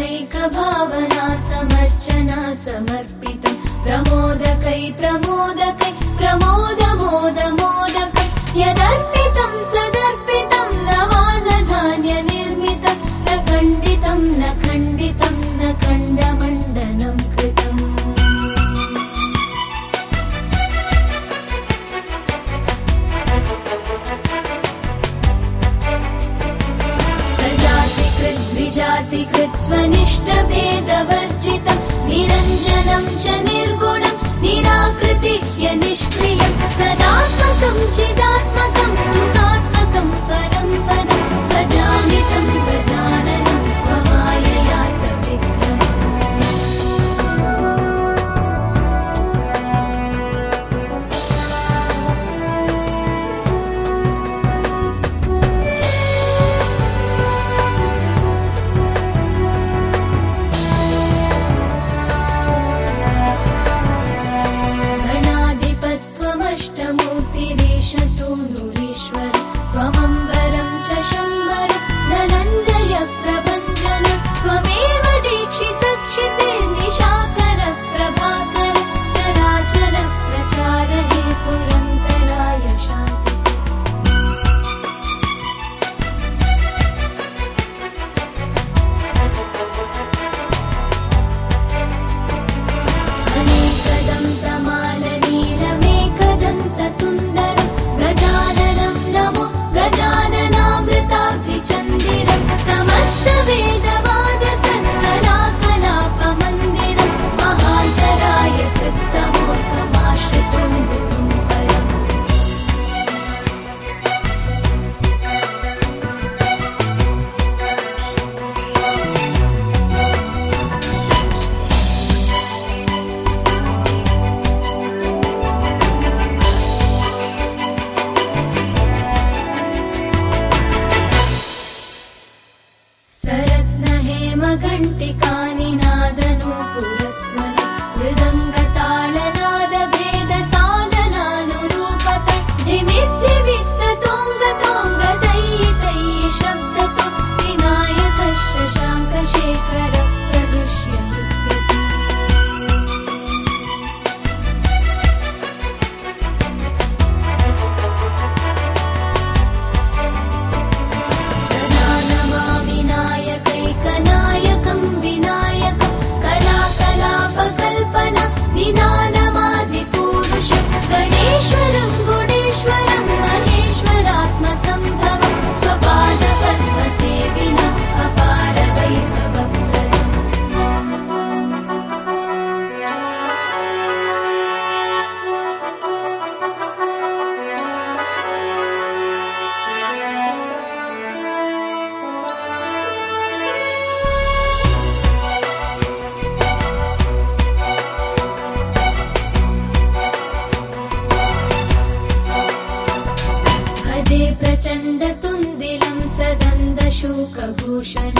चैकभावना समर्चना समर्पितं प्रमोदकै प्रमोदकै जातिकृत्स्वनिष्ठभेदवर्जितम् निरञ्जनं च निर्गुणम् निराकृति यनिष्क्रियम् सदा स्व सरत्न हेमघण्टिका निनादनूपुर भूषण